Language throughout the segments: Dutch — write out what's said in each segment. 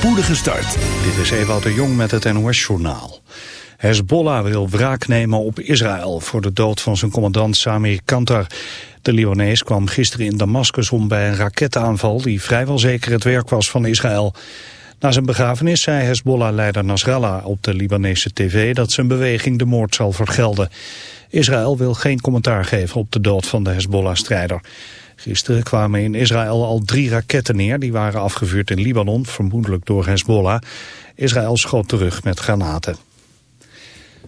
spoedige start. Dit is Ewout de Jong met het NOS-journaal. Hezbollah wil wraak nemen op Israël voor de dood van zijn commandant Sami Kantar. De Libanees kwam gisteren in Damascus om bij een raketaanval die vrijwel zeker het werk was van Israël. Na zijn begrafenis zei Hezbollah-leider Nasrallah op de Libanese tv dat zijn beweging de moord zal vergelden. Israël wil geen commentaar geven op de dood van de Hezbollah-strijder. Gisteren kwamen in Israël al drie raketten neer. Die waren afgevuurd in Libanon, vermoedelijk door Hezbollah. Israël schoot terug met granaten.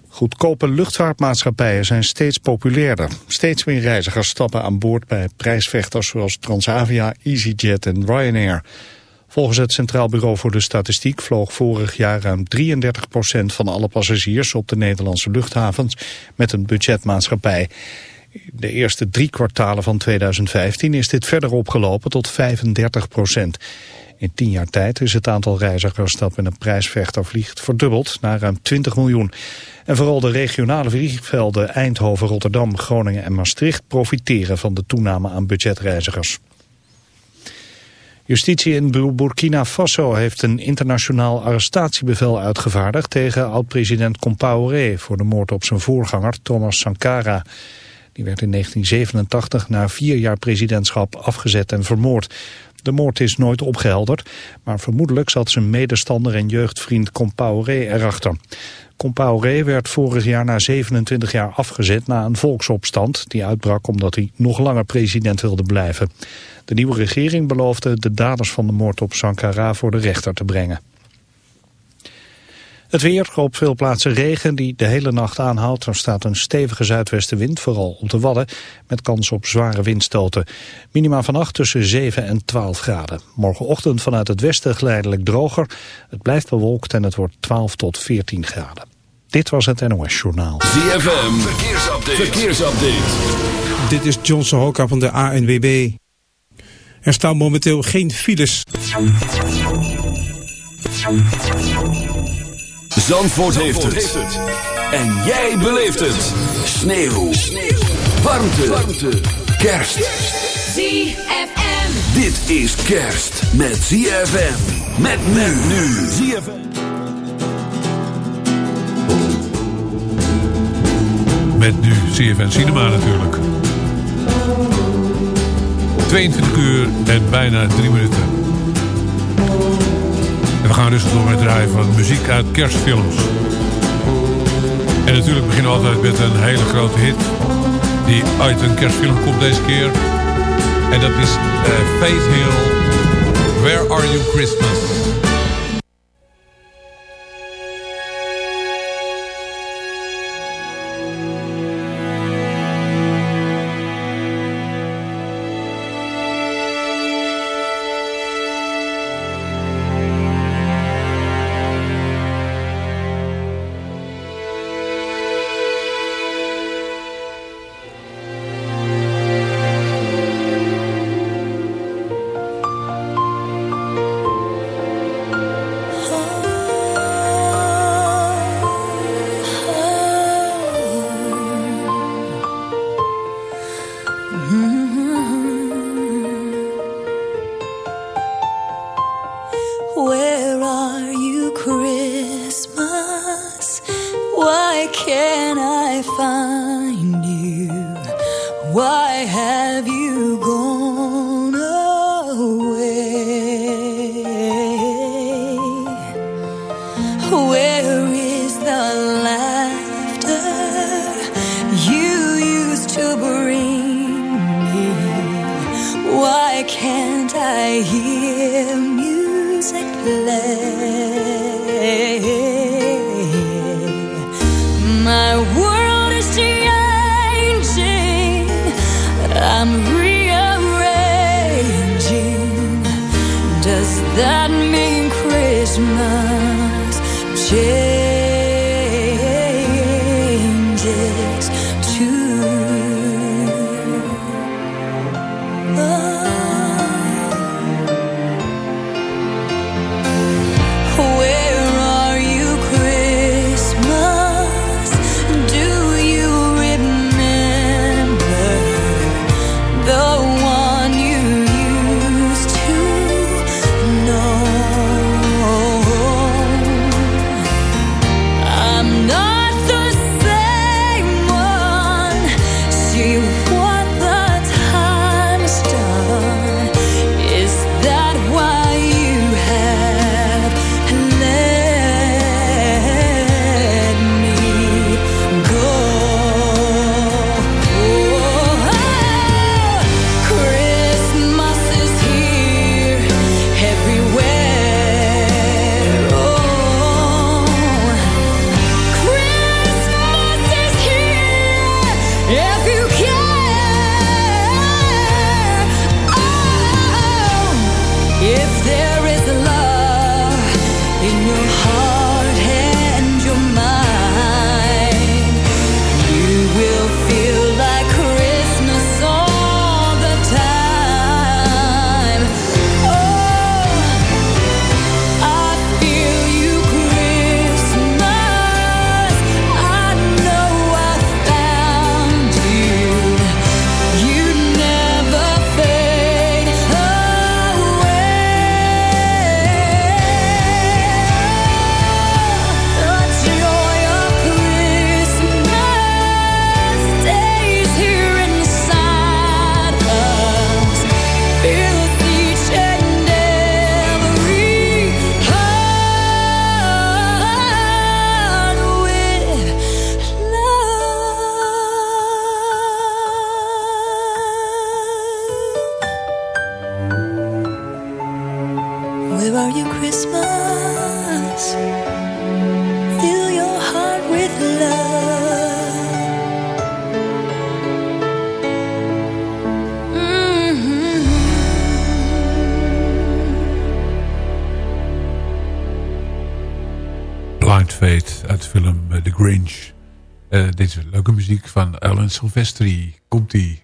Goedkope luchtvaartmaatschappijen zijn steeds populairder. Steeds meer reizigers stappen aan boord bij prijsvechters zoals Transavia, EasyJet en Ryanair. Volgens het Centraal Bureau voor de Statistiek vloog vorig jaar ruim 33% van alle passagiers op de Nederlandse luchthavens met een budgetmaatschappij de eerste drie kwartalen van 2015 is dit verder opgelopen tot 35 procent. In tien jaar tijd is het aantal reizigers dat met een prijsvechter vliegt verdubbeld naar ruim 20 miljoen. En vooral de regionale vliegvelden Eindhoven, Rotterdam, Groningen en Maastricht profiteren van de toename aan budgetreizigers. Justitie in Burkina Faso heeft een internationaal arrestatiebevel uitgevaardigd tegen oud-president Compaoré voor de moord op zijn voorganger Thomas Sankara. Die werd in 1987 na vier jaar presidentschap afgezet en vermoord. De moord is nooit opgehelderd, maar vermoedelijk zat zijn medestander en jeugdvriend Compaoré erachter. Compaoré werd vorig jaar na 27 jaar afgezet na een volksopstand die uitbrak omdat hij nog langer president wilde blijven. De nieuwe regering beloofde de daders van de moord op Sankara voor de rechter te brengen. Het weer, op veel plaatsen regen die de hele nacht aanhoudt. Er staat een stevige zuidwestenwind, vooral op de Wadden, met kans op zware windstoten. Minima vannacht tussen 7 en 12 graden. Morgenochtend vanuit het westen geleidelijk droger. Het blijft bewolkt en het wordt 12 tot 14 graden. Dit was het NOS Journaal. ZFM, verkeersupdate. verkeersupdate. Dit is Johnson Hoka van de ANWB. Er staan momenteel geen files. Zandvoort, heeft, het. En jij beleeft het. Sneeuw. Sneeuw. Warmte. Warmte. Kerst. ZFM. Dit is kerst met ZFM. Met men nu. ZFM. Met nu ZFM Cinema natuurlijk. 22 uur en bijna 3 minuten. We gaan dus door met draaien van muziek uit kerstfilms. En natuurlijk beginnen we altijd met een hele grote hit. Die uit een kerstfilm komt deze keer. En dat is uh, Faith Hill. Where Are You Christmas? find you. What van Alan Silvestri. Komt-ie.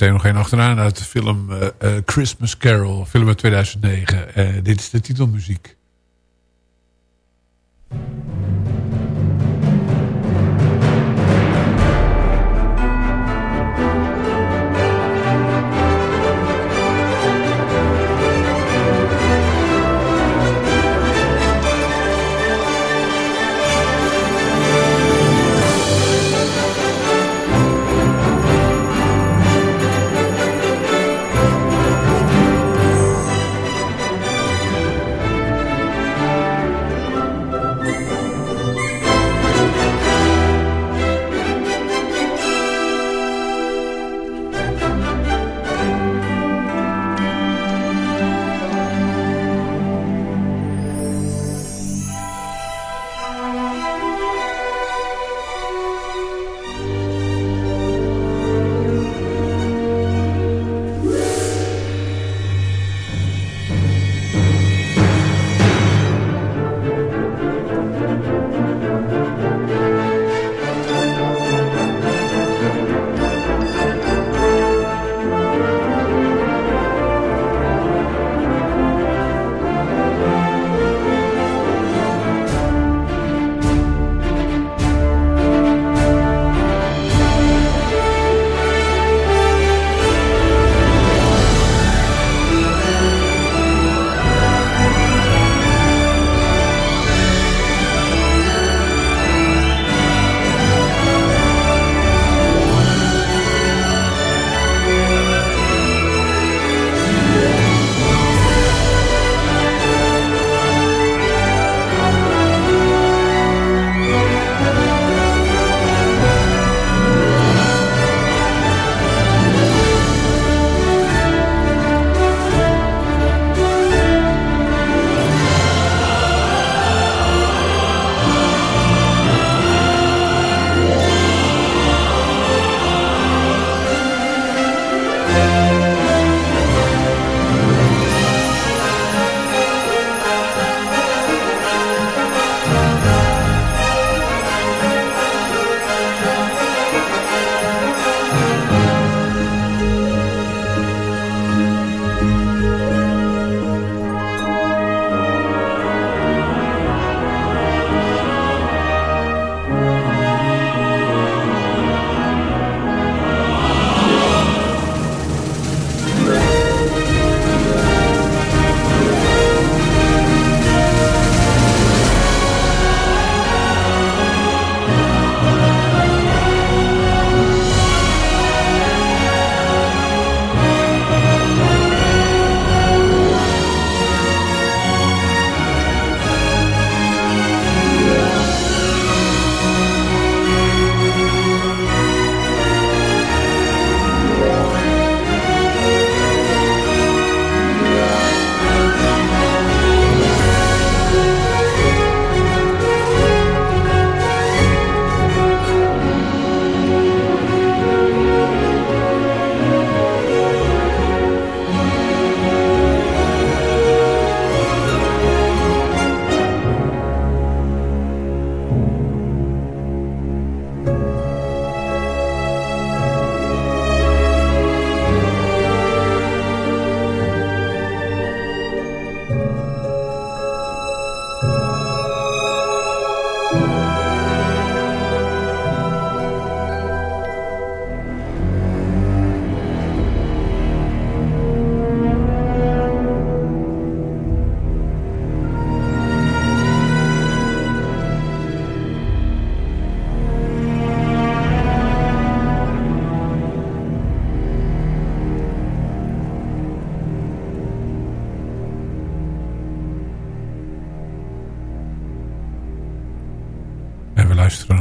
Meteen nog één achteraan uit de film uh, uh, Christmas Carol, film uit 2009. Uh, dit is de titelmuziek.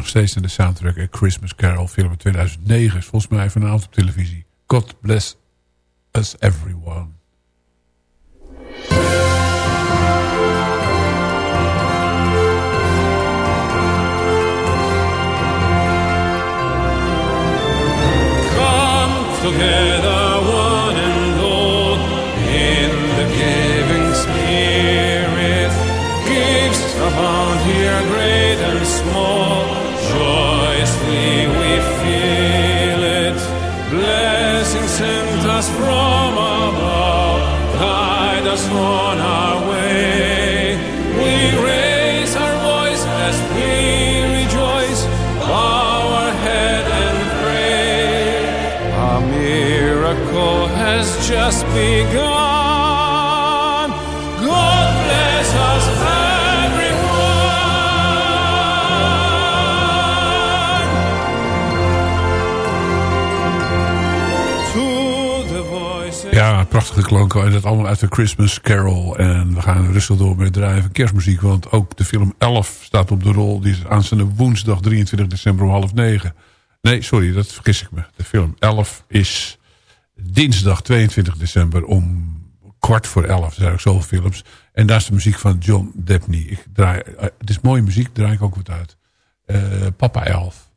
Steeds naar de soundtrack A Christmas Carol, film 2009. Is volgens mij vanavond op televisie. God bless us everyone. Feel it. Blessings sent us from above, guide us on our way. We raise our voice as we rejoice, bow our head and pray. A miracle has just begun. Prachtige klanken. En dat allemaal uit de Christmas Carol. En we gaan rustig door met draaien van kerstmuziek. Want ook de film 11 staat op de rol. Die is aanstaande woensdag 23 december om half negen. Nee, sorry, dat vergis ik me. De film 11 is dinsdag 22 december om kwart voor 11. Er zijn ook zoveel films. En daar is de muziek van John Debney. Ik draai, uh, het is mooie muziek, draai ik ook wat uit. Uh, Papa 11.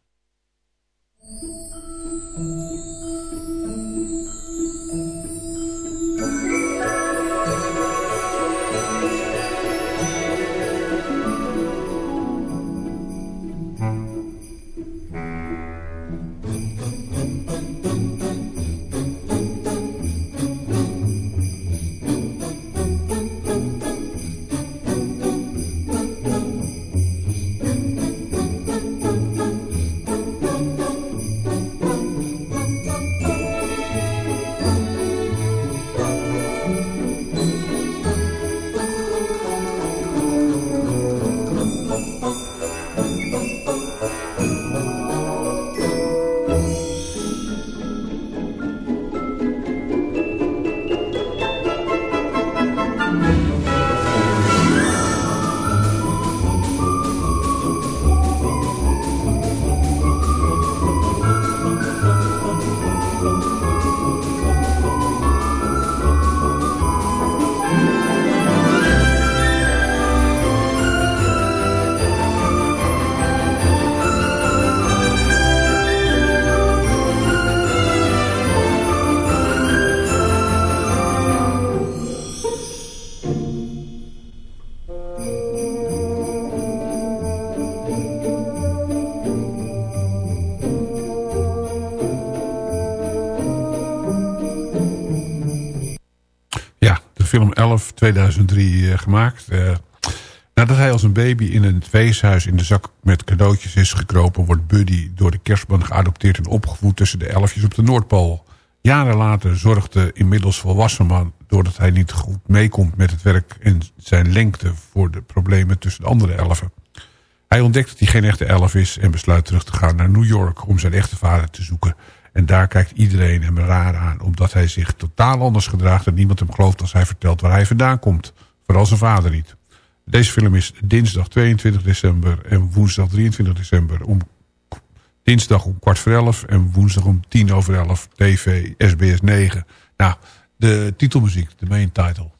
2003 uh, gemaakt. Uh, nadat hij als een baby in een weeshuis in de zak met cadeautjes is gekropen... wordt Buddy door de kerstman geadopteerd en opgevoed tussen de elfjes op de Noordpool. Jaren later zorgt de inmiddels volwassen man... doordat hij niet goed meekomt met het werk en zijn lengte... voor de problemen tussen de andere elfen. Hij ontdekt dat hij geen echte elf is en besluit terug te gaan naar New York... om zijn echte vader te zoeken... En daar kijkt iedereen hem raar aan. Omdat hij zich totaal anders gedraagt. En niemand hem gelooft als hij vertelt waar hij vandaan komt. Vooral zijn vader niet. Deze film is dinsdag 22 december en woensdag 23 december. Om dinsdag om kwart voor elf en woensdag om tien over elf. TV SBS 9. Nou, de titelmuziek, de main title.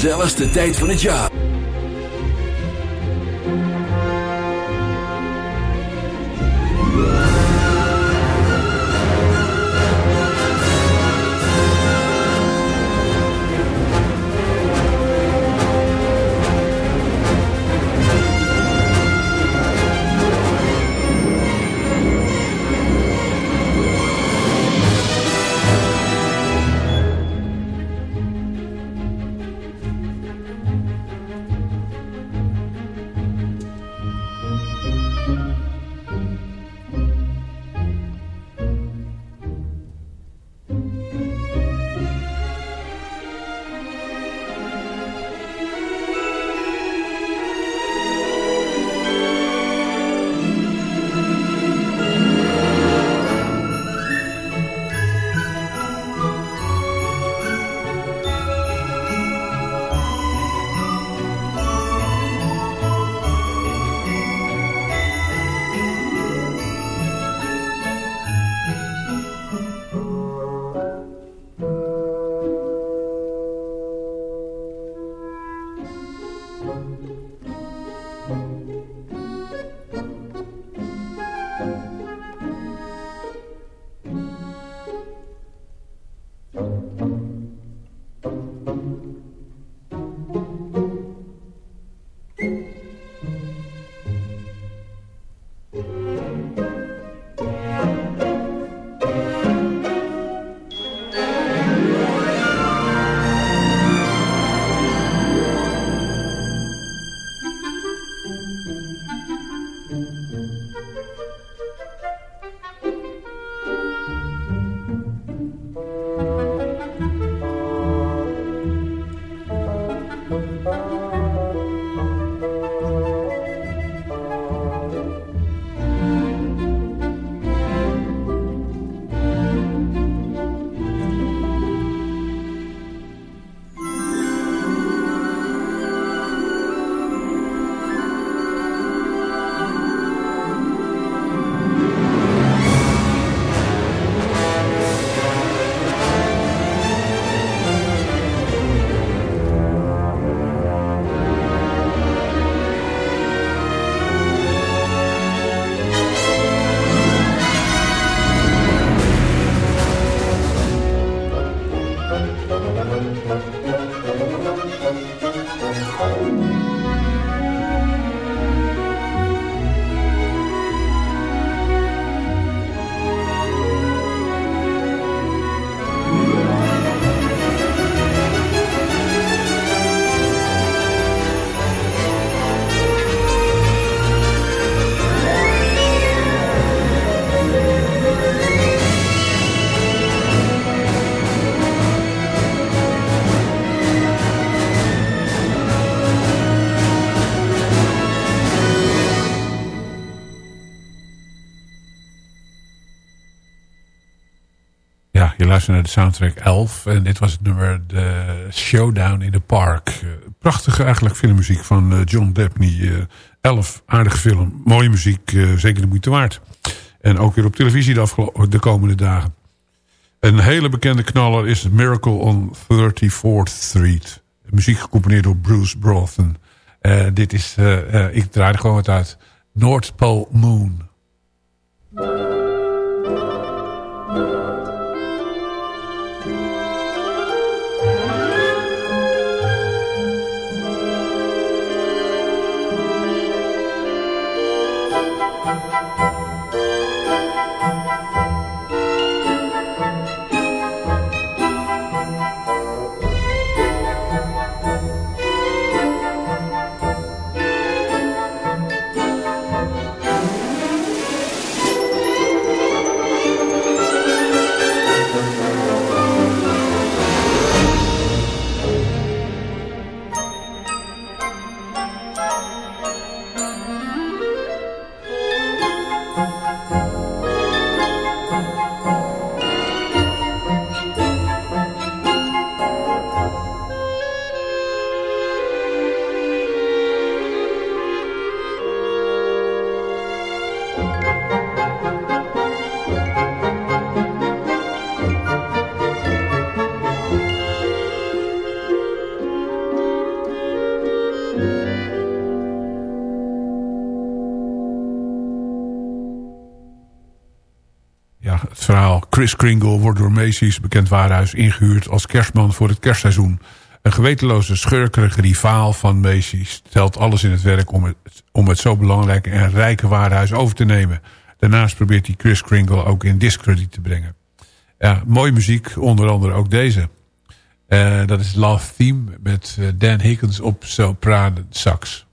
Gezelligste tijd van het jaar. Naar de soundtrack 11. En dit was het nummer The Showdown in the Park. Uh, prachtige eigenlijk filmmuziek van uh, John Debney. Uh, 11, aardige film. Mooie muziek, zeker de moeite waard. En ook weer op televisie de, de komende dagen. Een hele bekende knaller is Miracle on 34th Street. Muziek gecomponeerd door Bruce Brothen. dit is, ik draai er gewoon wat uit. North Pole Moon. Chris Kringle wordt door Macy's, bekend warenhuis, ingehuurd als kerstman voor het kerstseizoen. Een gewetenloze schurkerige rivaal van Macy's stelt alles in het werk om het, om het zo belangrijke en rijke warenhuis over te nemen. Daarnaast probeert hij Chris Kringle ook in discrediet te brengen. Ja, mooie muziek, onder andere ook deze. Uh, dat is Love Theme met uh, Dan Higgins op sopraan sax.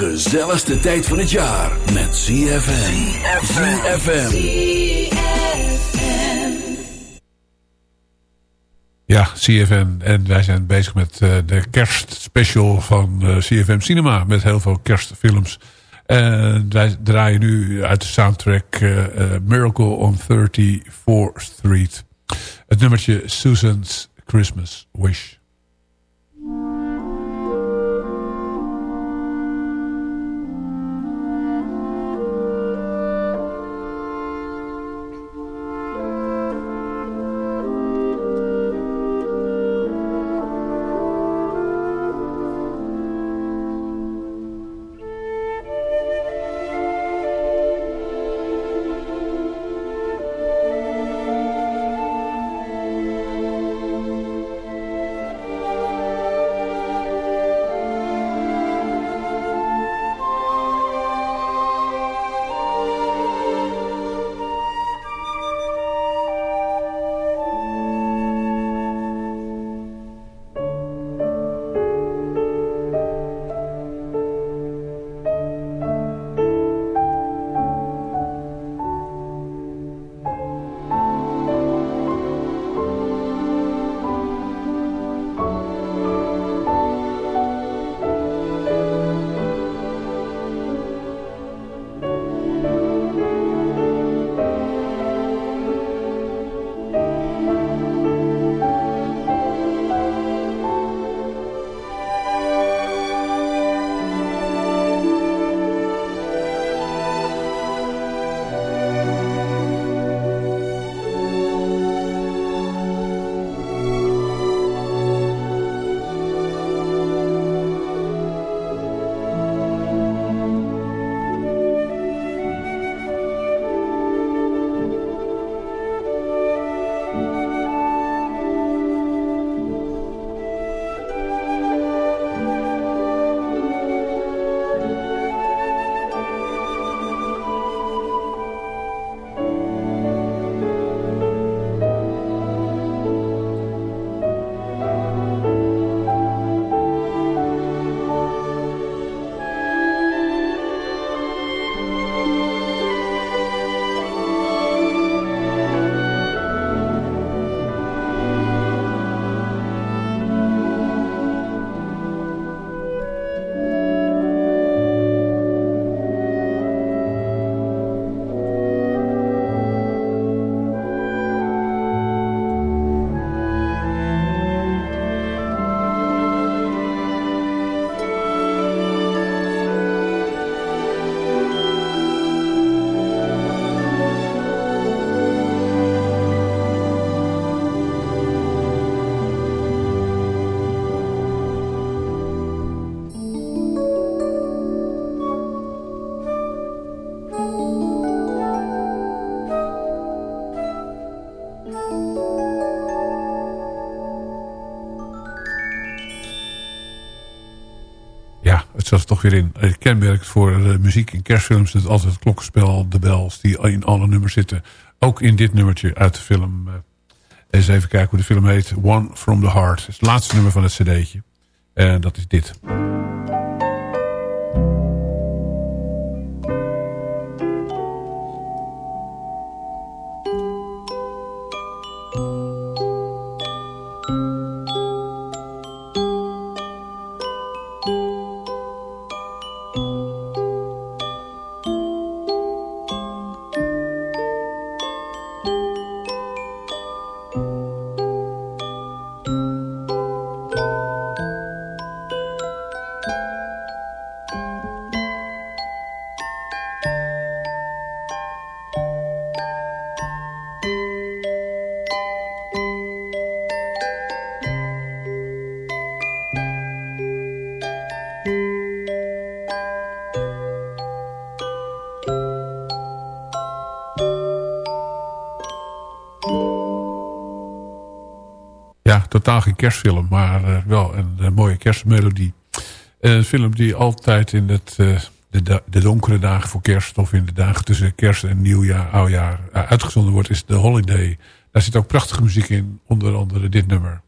Gezelligste tijd van het jaar met ZFM. ZFM. Ja, CFM. En wij zijn bezig met uh, de kerstspecial van uh, CFM Cinema. Met heel veel kerstfilms. En wij draaien nu uit de soundtrack uh, Miracle on 34th Street. Het nummertje Susan's Christmas Wish. Toch weer in. Het kenmerk voor de muziek in kerstfilms is altijd het klokkenspel, de bells, die in alle nummers zitten. Ook in dit nummertje uit de film. Uh, eens even kijken hoe de film heet. One from the Heart. Het is het laatste nummer van het cd'tje. En dat is dit. Totaal geen kerstfilm, maar uh, wel een, een, mooie kerstmelodie. Een film die altijd in het, uh, de, de, donkere dagen voor kerst... of in de dagen tussen kerst en nieuwjaar, oudjaar uitgezonden wordt... is The Holiday. Daar zit ook prachtige muziek in, onder andere dit nummer.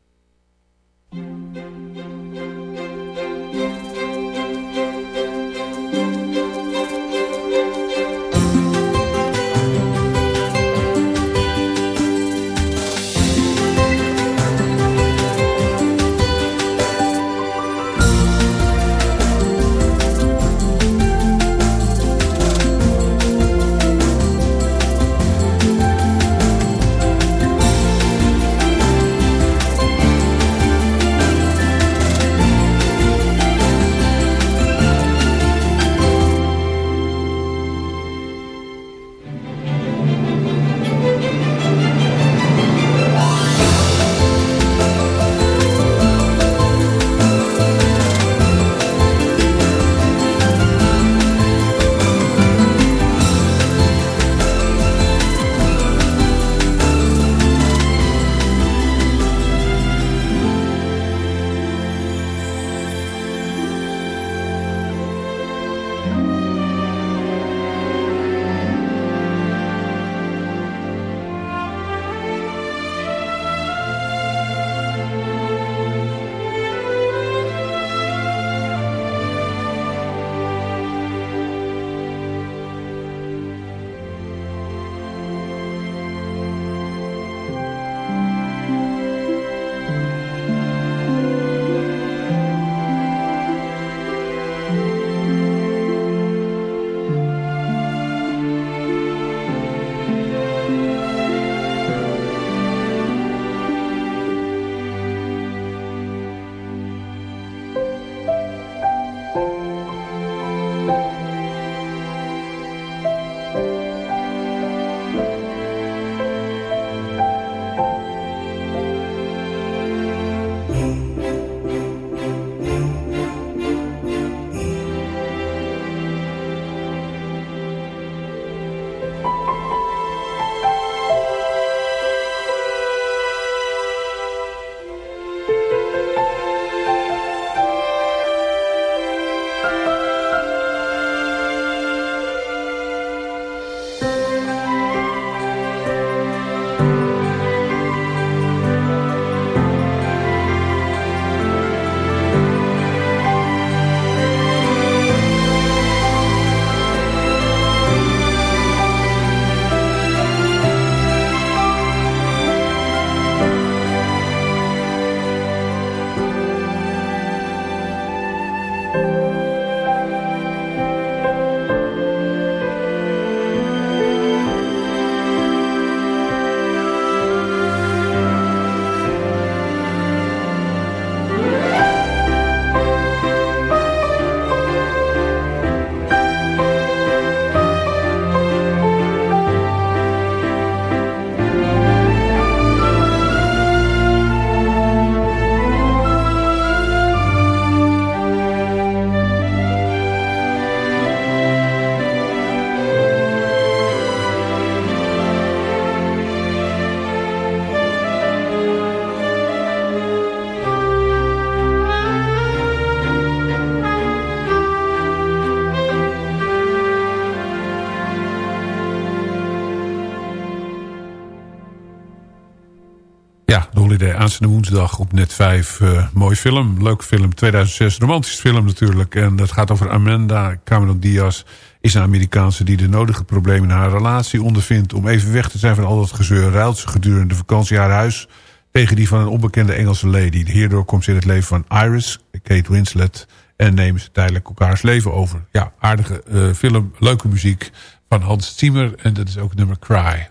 Aanstaande woensdag op net 5. Uh, mooi film, leuke film. 2006, romantisch film natuurlijk. En dat gaat over Amanda Cameron Diaz. Is een Amerikaanse die de nodige problemen in haar relatie ondervindt. Om even weg te zijn van al dat gezeur. Ruilt ze gedurende de vakantie haar huis tegen die van een onbekende Engelse lady. Hierdoor komt ze in het leven van Iris, Kate Winslet... en nemen ze tijdelijk elkaars leven over. Ja, aardige uh, film, leuke muziek van Hans Zimmer. En dat is ook nummer Cry.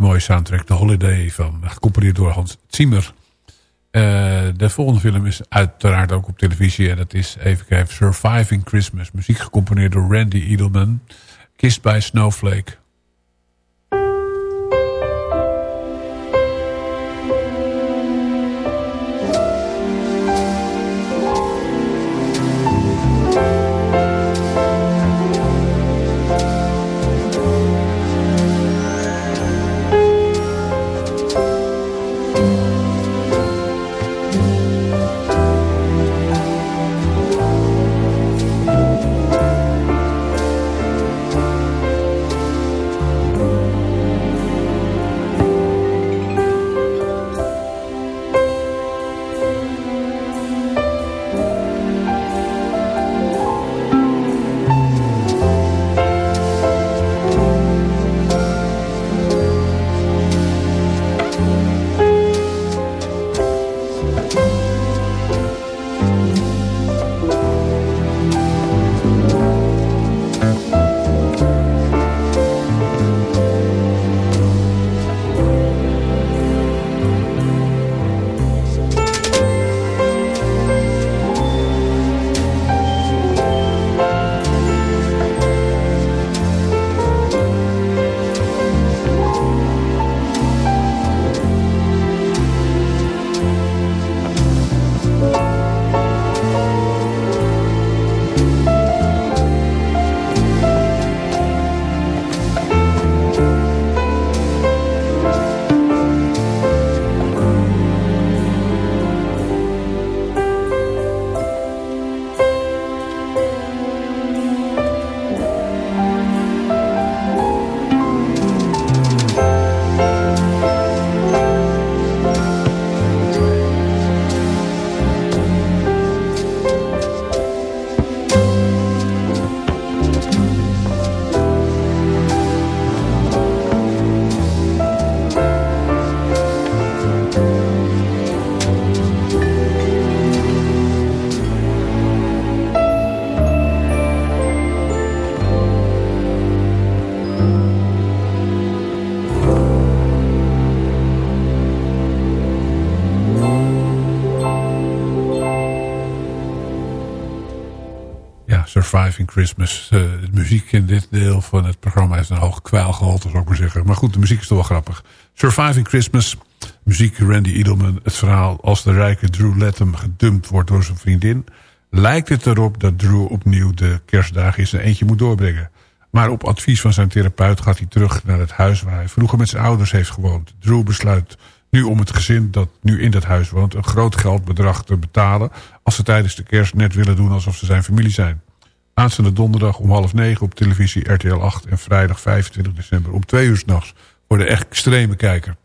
Mooie soundtrack, The Holiday, van, gecomponeerd door Hans Zimmer. Uh, de volgende film is uiteraard ook op televisie. En dat is, even kijken, Surviving Christmas. Muziek gecomponeerd door Randy Edelman. Kissed by Snowflake. Surviving Christmas. Uh, de muziek in dit deel van het programma heeft een hoog kwijlgehalte, zou ik maar zeggen. Maar goed, de muziek is toch wel grappig. Surviving Christmas, muziek Randy Edelman. Het verhaal als de rijke Drew Latham gedumpt wordt door zijn vriendin... lijkt het erop dat Drew opnieuw de kerstdagen in zijn eentje moet doorbrengen. Maar op advies van zijn therapeut gaat hij terug naar het huis... waar hij vroeger met zijn ouders heeft gewoond. Drew besluit nu om het gezin dat nu in dat huis woont... een groot geldbedrag te betalen... als ze tijdens de kerst net willen doen alsof ze zijn familie zijn. Aanstaande donderdag om half negen op televisie RTL 8... en vrijdag 25 december om twee uur s'nachts... voor de extreme kijker.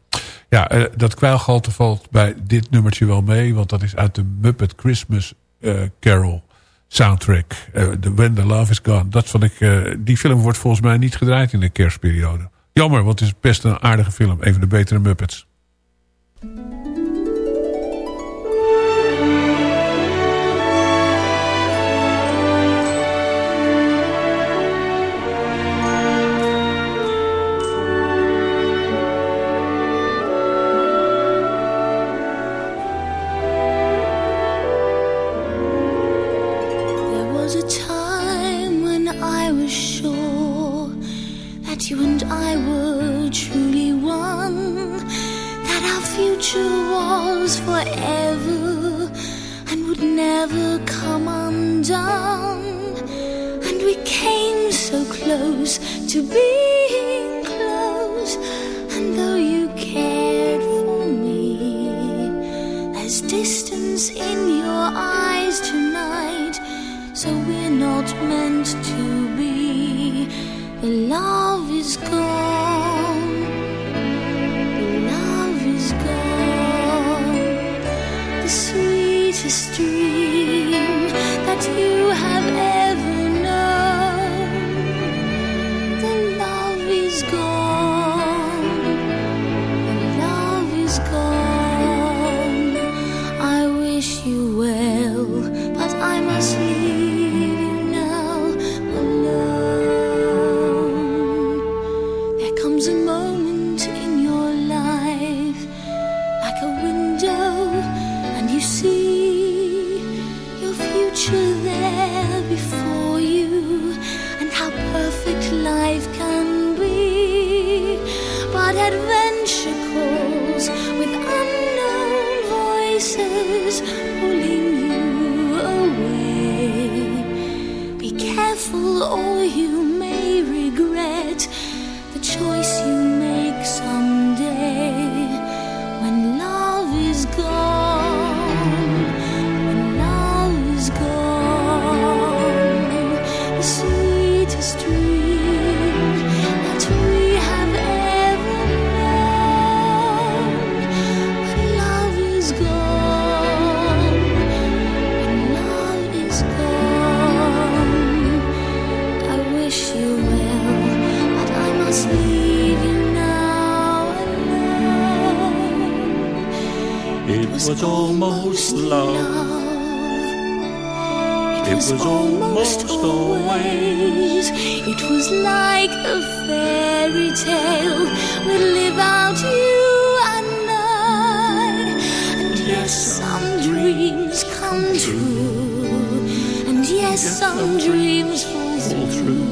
Ja, eh, dat kwijlgehalte valt bij dit nummertje wel mee... want dat is uit de Muppet Christmas uh, Carol soundtrack. Uh, the When the Love is Gone. Dat vond ik, die film wordt volgens mij niet gedraaid in de kerstperiode. Jammer, want het is best een aardige film. Een van de betere Muppets. was, was almost always. It was like a fairy tale would live out you and I. And yes, some dreams come true. And yes, some dreams fall through.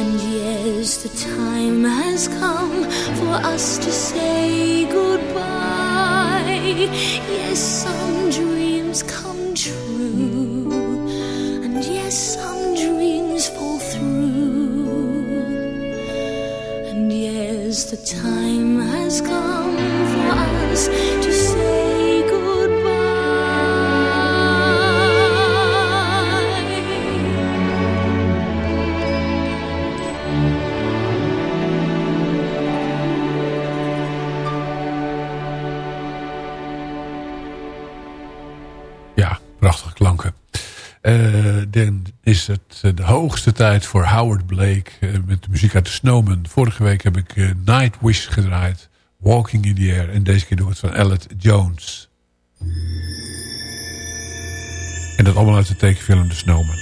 And yes, the time has come for us to say goodbye. Yes. Hoogste tijd voor Howard Blake eh, met de muziek uit de Snowman. Vorige week heb ik uh, Nightwish gedraaid, Walking in the Air. En deze keer doe ik het van Elliot Jones. En dat allemaal uit de tekenfilm The Snowman.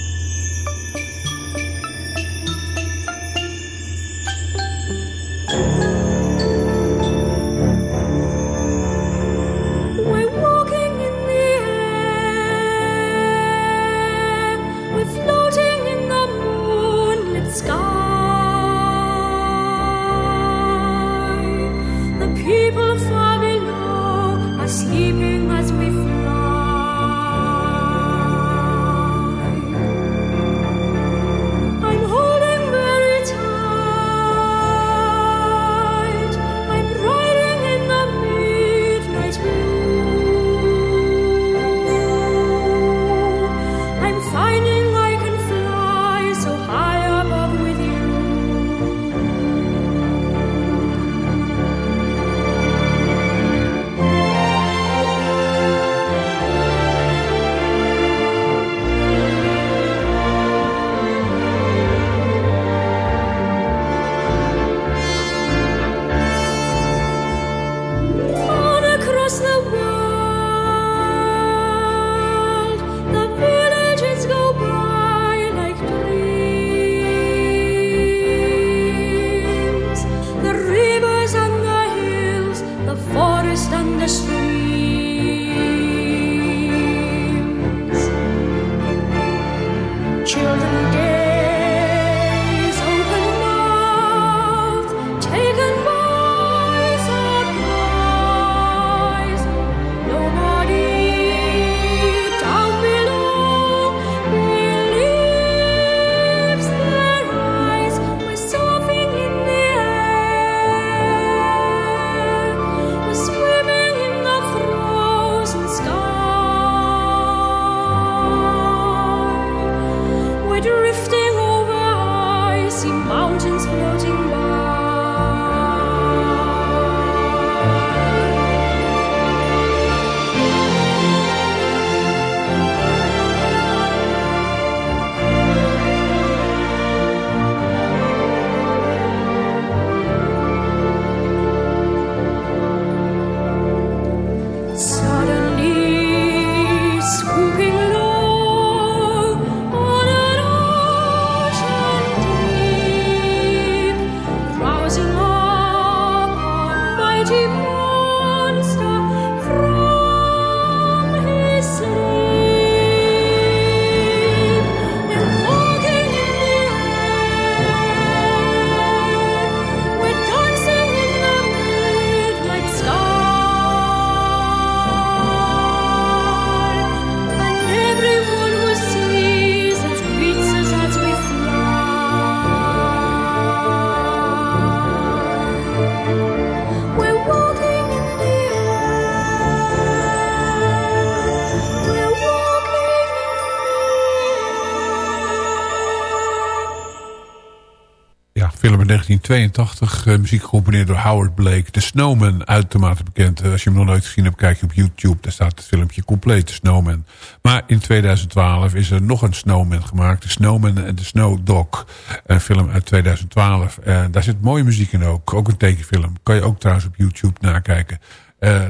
1982, uh, muziek gecomponeerd door Howard Blake. The Snowman, uitermate bekend. Uh, als je hem nog nooit gezien hebt, kijk je op YouTube. Daar staat het filmpje compleet, The Snowman. Maar in 2012 is er nog een Snowman gemaakt. The Snowman and the Snow Dog. Een film uit 2012. En daar zit mooie muziek in ook. Ook een tekenfilm. Kan je ook trouwens op YouTube nakijken.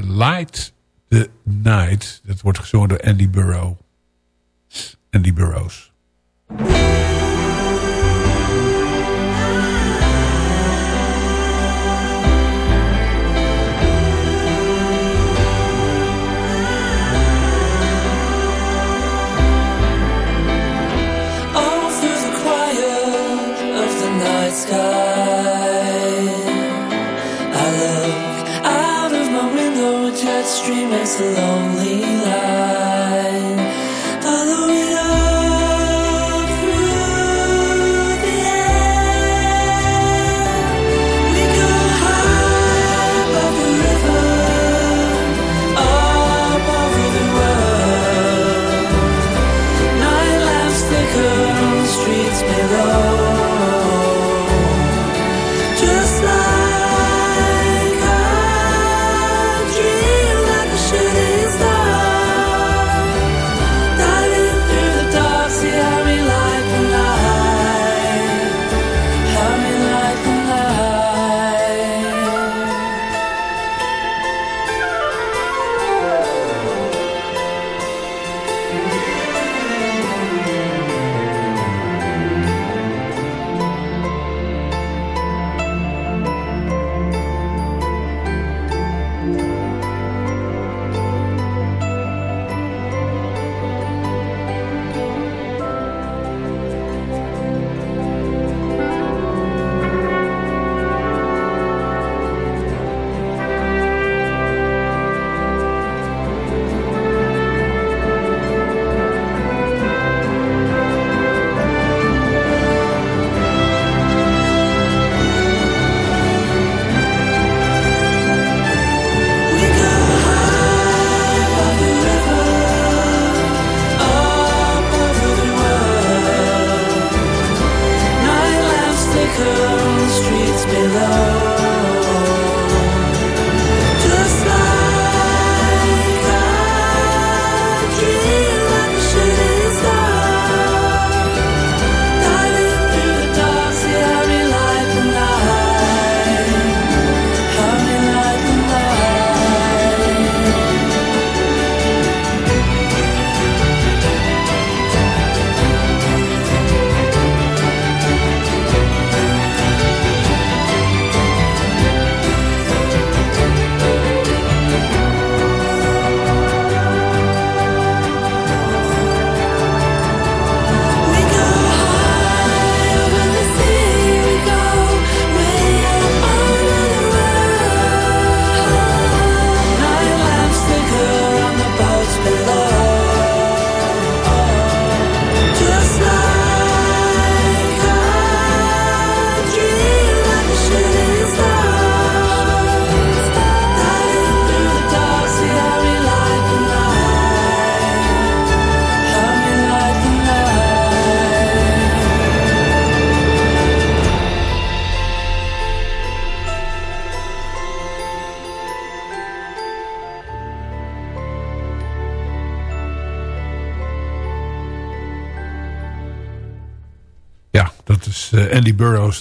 Light the Night. Dat wordt gezongen door Andy Burrow. Andy Burroughs. So lonely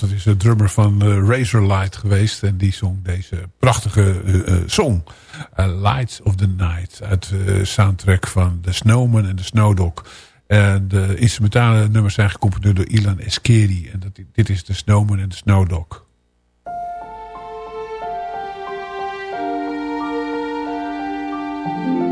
Dat is de drummer van eh, Razorlight geweest. En die zong deze prachtige eh, eh, song. Lights of the Night. Uit de soundtrack van The Snowman en The Snowdog. En de instrumentale nummers zijn gecomponeerd door Ilan Eskeri. En dat, dit is The Snowman en The Snowdog. thank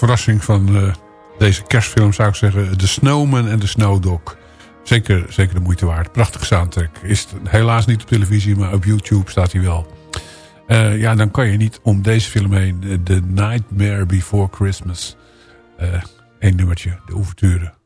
verrassing van eh, deze kerstfilm zou ik zeggen. The Snowman en The Snowdog. Zeker, zeker de moeite waard. Prachtige soundtrack. Is helaas niet op televisie, maar op YouTube staat hij wel. Uh, ja, dan kan je niet om deze film heen. The Nightmare Before Christmas. Eén nummertje, de ouverture.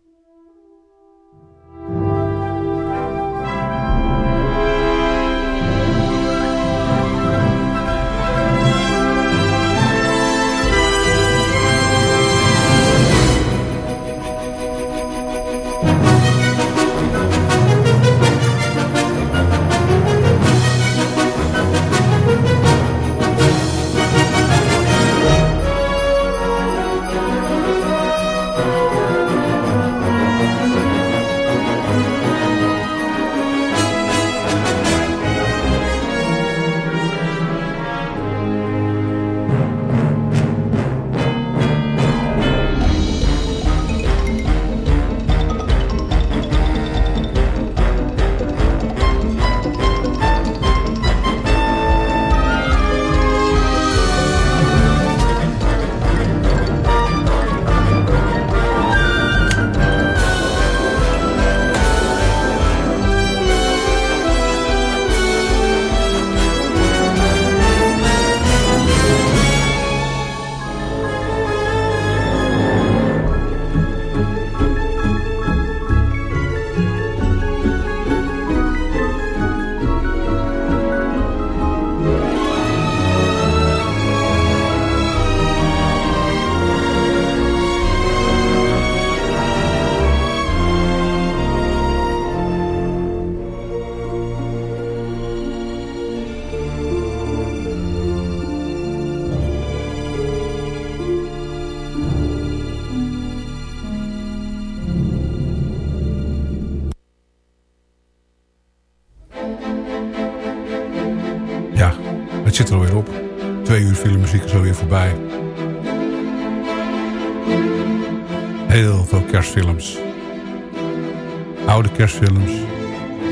Kerstfilms.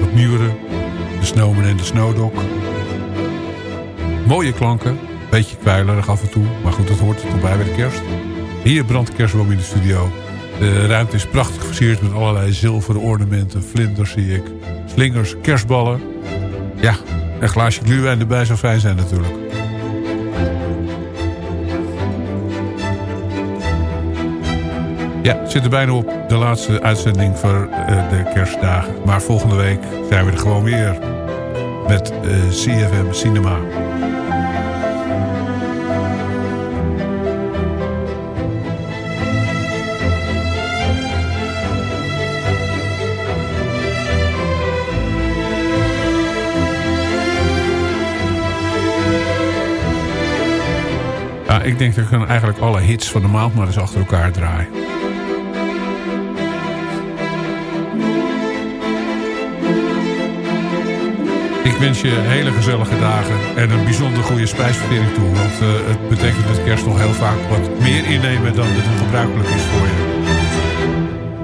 Wat nieuwere. De Snowman en de Snowdog. Mooie klanken. Beetje kwijlerig af en toe. Maar goed, dat hoort toch bij bij de kerst. Hier brandt kerstboom in de studio. De ruimte is prachtig versierd met allerlei zilveren ornamenten. Vlinders zie ik. Slingers, kerstballen. Ja, een glaasje gluwijn erbij zou fijn zijn natuurlijk. Ja, zit er bijna op de laatste uitzending voor uh, de kerstdagen. Maar volgende week zijn we er gewoon weer met eh, CFM Cinema. ik denk dat ik eigenlijk alle hits van de maand maar eens achter elkaar draai. Ik wens je hele gezellige dagen en een bijzonder goede spijsvertering toe. Want uh, het betekent dat kerst nog heel vaak wat meer innemen dan het gebruikelijk is voor je.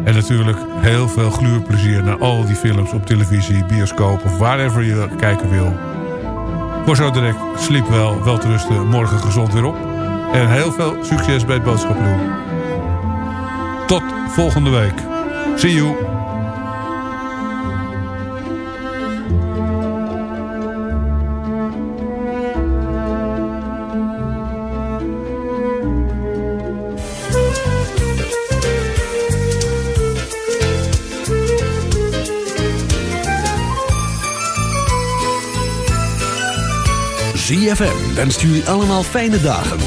En natuurlijk heel veel gluurplezier naar al die films op televisie, bioscoop of wherever je kijken wil. Voor zo direct, sliep wel, wel te rusten, morgen gezond weer op. En heel veel succes bij het boodschappen doen. Tot volgende week. See you. ZFM wenst jullie allemaal fijne dagen.